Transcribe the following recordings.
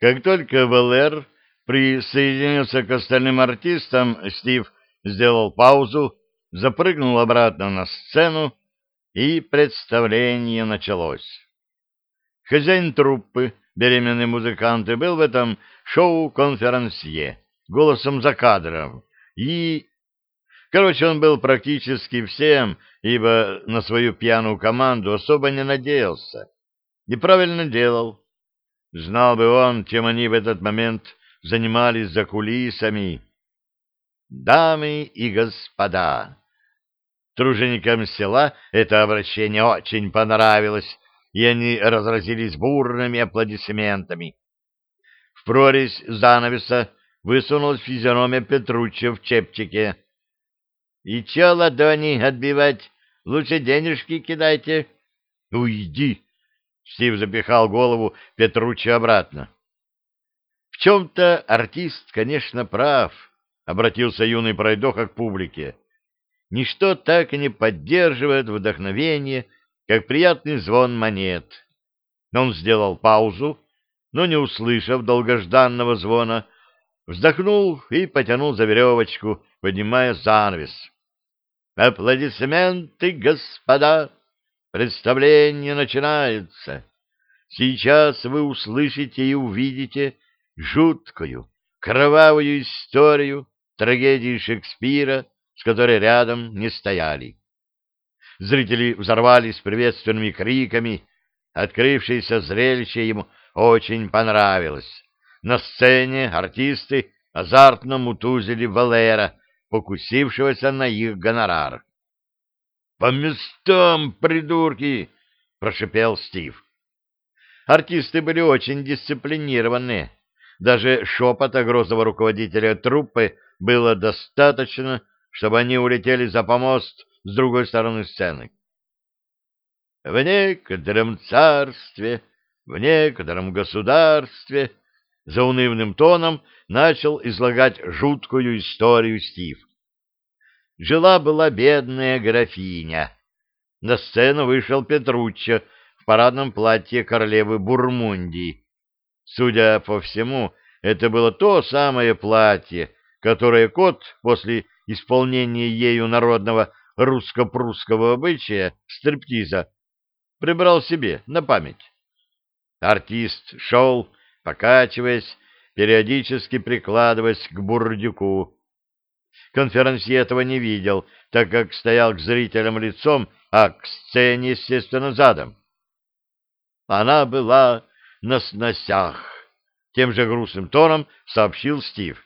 Как только Валер присоединился к остальным артистам, Стив сделал паузу, запрыгнул обратно на сцену, и представление началось. Хозяин труппы, беременный музыкант, был в этом шоу-конферансье, голосом за кадром, и... Короче, он был практически всем, ибо на свою пьяную команду особо не надеялся. И правильно делал. Знал бы он, чем они в этот момент занимались за кулисами. Дамы и господа, труженикам села это обращение очень понравилось, и они разразились бурными аплодисментами. В прорезь занавеса высунулась физиономия Петручча в чепчике. — И че ладони отбивать? Лучше денежки кидайте. — Уйди! — Стив запихал голову Петручча обратно. — В чем-то артист, конечно, прав, — обратился юный пройдоха к публике. — Ничто так и не поддерживает вдохновение, как приятный звон монет. Он сделал паузу, но, не услышав долгожданного звона, вздохнул и потянул за веревочку, поднимая занавес. «Аплодисменты, господа! Представление начинается! Сейчас вы услышите и увидите жуткую, кровавую историю трагедии Шекспира, с которой рядом не стояли. Зрители взорвались приветственными криками, открывшееся зрелище ему очень понравилось. На сцене артисты азартно мутузили Валера, покусившегося на их гонорар. — По местам, придурки! — прошипел Стив. Артисты были очень дисциплинированы. Даже шепота грозного руководителя труппы было достаточно, чтобы они улетели за помост с другой стороны сцены. В некотором царстве, в некотором государстве за унывным тоном начал излагать жуткую историю Стив. Жила-была бедная графиня. На сцену вышел Петруччо в парадном платье королевы Бурмундии. Судя по всему, это было то самое платье, которое кот после исполнения ею народного русско-прусского обычая стриптиза прибрал себе на память. Артист шел, покачиваясь, периодически прикладываясь к бурдюку. Конферансье этого не видел, так как стоял к зрителям лицом, а к сцене, естественно, задом. Она была на сносях, тем же грустным тоном сообщил Стив.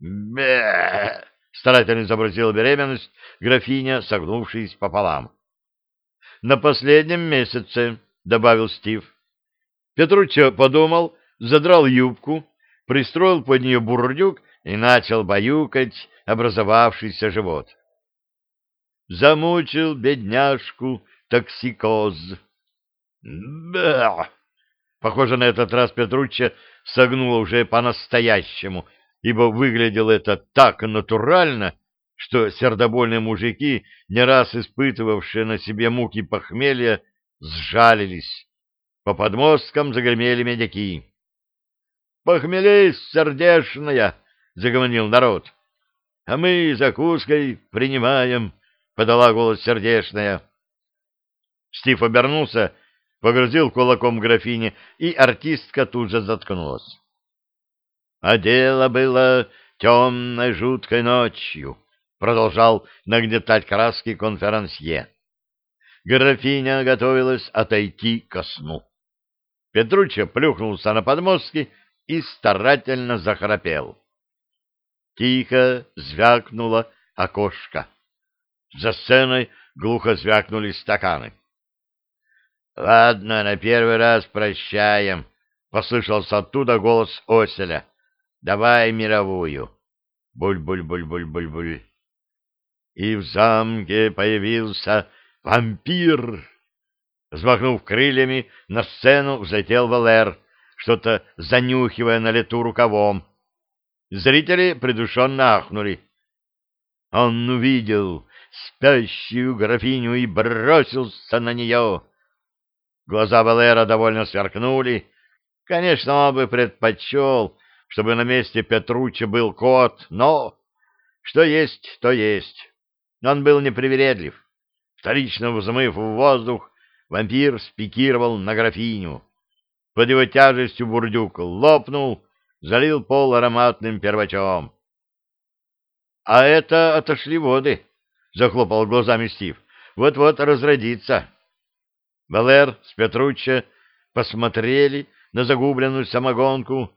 бе старательно изобразила беременность графиня, согнувшись пополам. «На последнем месяце», — добавил Стив. Петруччо подумал, задрал юбку, пристроил под нее бурдюк и начал баюкать образовавшийся живот. Замучил бедняжку токсикоз. Ба! Похоже, на этот раз Петруччо согнуло уже по-настоящему, ибо выглядело это так натурально, что сердобольные мужики, не раз испытывавшие на себе муки похмелья, сжалились. По подмосткам загремели медяки. «Похмелись, сердешная!» — загомонил народ. «А мы закуской принимаем», — подала голос сердешная. Стив обернулся, погрузил кулаком графине, и артистка тут же заткнулась. А дело было темной жуткой ночью, продолжал нагнетать краски конферансье. Графиня готовилась отойти ко сну. Петруччо плюхнулся на подмостки и старательно захрапел. Тихо звякнуло окошко. За сценой глухо звякнули стаканы. — Ладно, на первый раз прощаем, — послышался оттуда голос Оселя. Давай мировую. Буль-буль-буль-буль-буль-буль. И в замке появился вампир. Взмахнув крыльями, на сцену взлетел Валер, что-то занюхивая на лету рукавом. Зрители придушенно ахнули. Он увидел спящую графиню и бросился на нее. Глаза Валера довольно сверкнули, Конечно, он бы предпочел, чтобы на месте Петруччи был кот, но что есть, то есть. Он был непривередлив. Вторично взмыв в воздух, вампир спикировал на графиню. Под его тяжестью бурдюк лопнул, залил пол ароматным первачом. — А это отошли воды, — захлопал глазами Стив. Вот — Вот-вот разродится. Валер с Петруччо посмотрели на загубленную самогонку,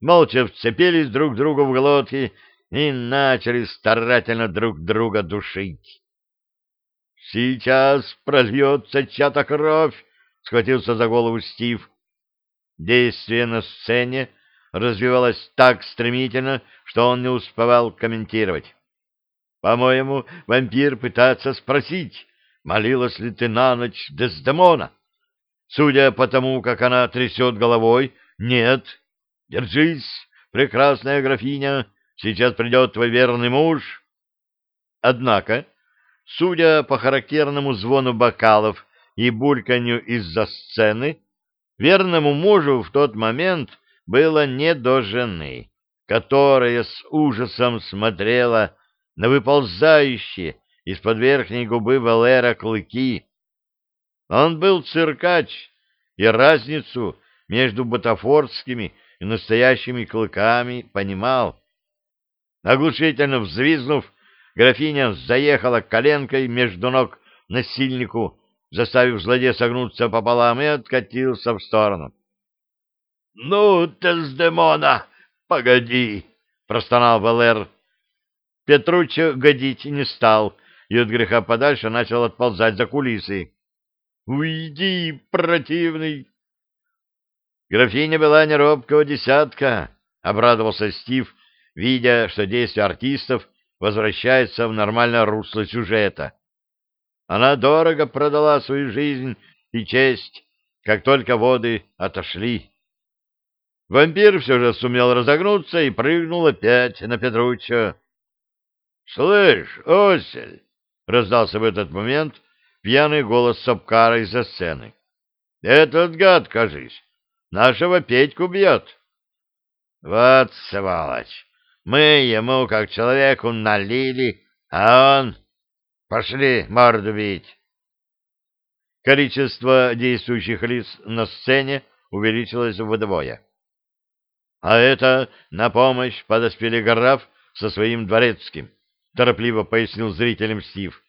молча вцепились друг другу в глотки и начали старательно друг друга душить. «Сейчас прольется чья-то кровь!» — схватился за голову Стив. Действие на сцене развивалось так стремительно, что он не успевал комментировать. «По-моему, вампир пытается спросить, молилась ли ты на ночь Дездемона?» Судя по тому, как она трясет головой, нет. Держись, прекрасная графиня, сейчас придет твой верный муж. Однако, судя по характерному звону бокалов и бульканью из-за сцены, верному мужу в тот момент было не до жены, которая с ужасом смотрела на выползающие из-под верхней губы Валера клыки, он был циркач, и разницу между бутафорскими и настоящими клыками понимал. Оглушительно взвизнув, графиня заехала коленкой между ног насильнику, заставив злодея согнуться пополам, и откатился в сторону. — Ну, Тездемона, погоди! — простонал Валер. Петруччо годить не стал, и от греха подальше начал отползать за кулисы. Уйди, противный! Графиня была не робкого десятка, — обрадовался Стив, видя, что действие артистов возвращается в нормальное русло сюжета. Она дорого продала свою жизнь и честь, как только воды отошли. Вампир все же сумел разогнуться и прыгнул опять на Петруччо. — Слышь, Осель! — раздался в этот момент пьяный голос Сапкара из-за сцены. — Этот гад, кажись, нашего Петьку бьет. — Вот сволочь! Мы ему, как человеку, налили, а он... Пошли морду бить. Количество действующих лиц на сцене увеличилось вдвое. А это на помощь подоспели граф со своим дворецким, торопливо пояснил зрителям Стив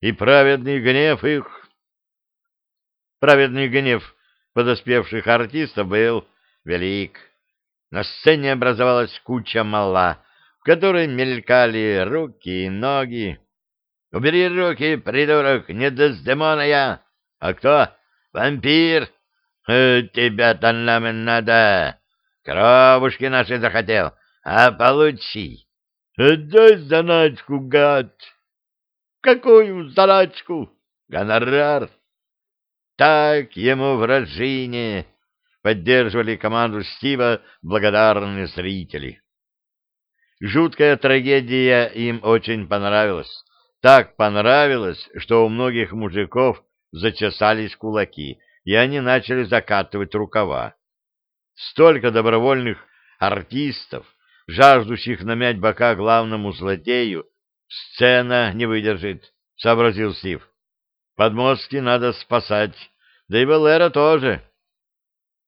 и праведный гнев их. Праведный гнев подоспевших артистов был велик. На сцене образовалась куча мала, в которой мелькали руки и ноги. «Убери руки, придурок, не Дездемона я! А кто? Вампир! Э, Тебя-то нам надо! Кровушки наши захотел, а получи! Отдай заначку, гад!» Какую заначку? Гонорар. Так ему вражине поддерживали команду Стива благодарные зрители. Жуткая трагедия им очень понравилась. Так понравилось, что у многих мужиков зачесались кулаки, и они начали закатывать рукава. Столько добровольных артистов, жаждущих намять бока главному злодею, Сцена не выдержит, — сообразил Стив. Подмостки надо спасать, да и Валера тоже.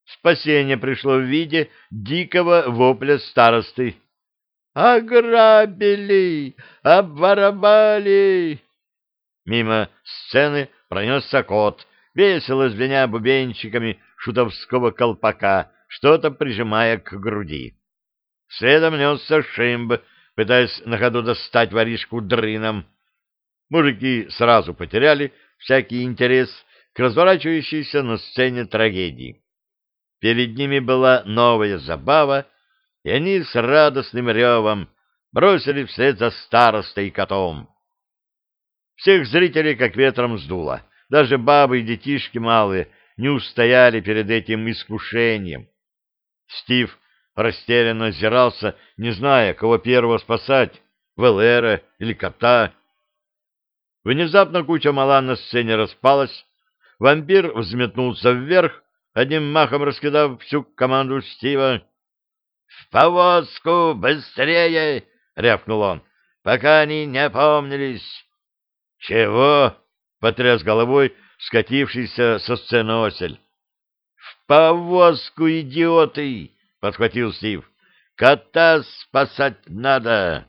Спасение пришло в виде дикого вопля старосты. «Ограбили! Обворовали!» Мимо сцены пронесся кот, весело звеня бубенчиками шутовского колпака, что-то прижимая к груди. Следом несся Шимб, пытаясь на ходу достать воришку дрыном. Мужики сразу потеряли всякий интерес к разворачивающейся на сцене трагедии. Перед ними была новая забава, и они с радостным ревом бросили вслед за старостой котом. Всех зрителей как ветром сдуло. Даже бабы и детишки малые не устояли перед этим искушением. Стив растерянно озирался, не зная, кого первого спасать, Велера или кота. Внезапно куча мала на сцене распалась, вампир взметнулся вверх, одним махом раскидав всю команду Стива. «В повозку! Быстрее!» — рявкнул он, — «пока они не опомнились». «Чего?» — потряс головой скатившийся со сцены осель. «В повозку, идиоты!» — подхватил Стив. «Кота спасать надо!»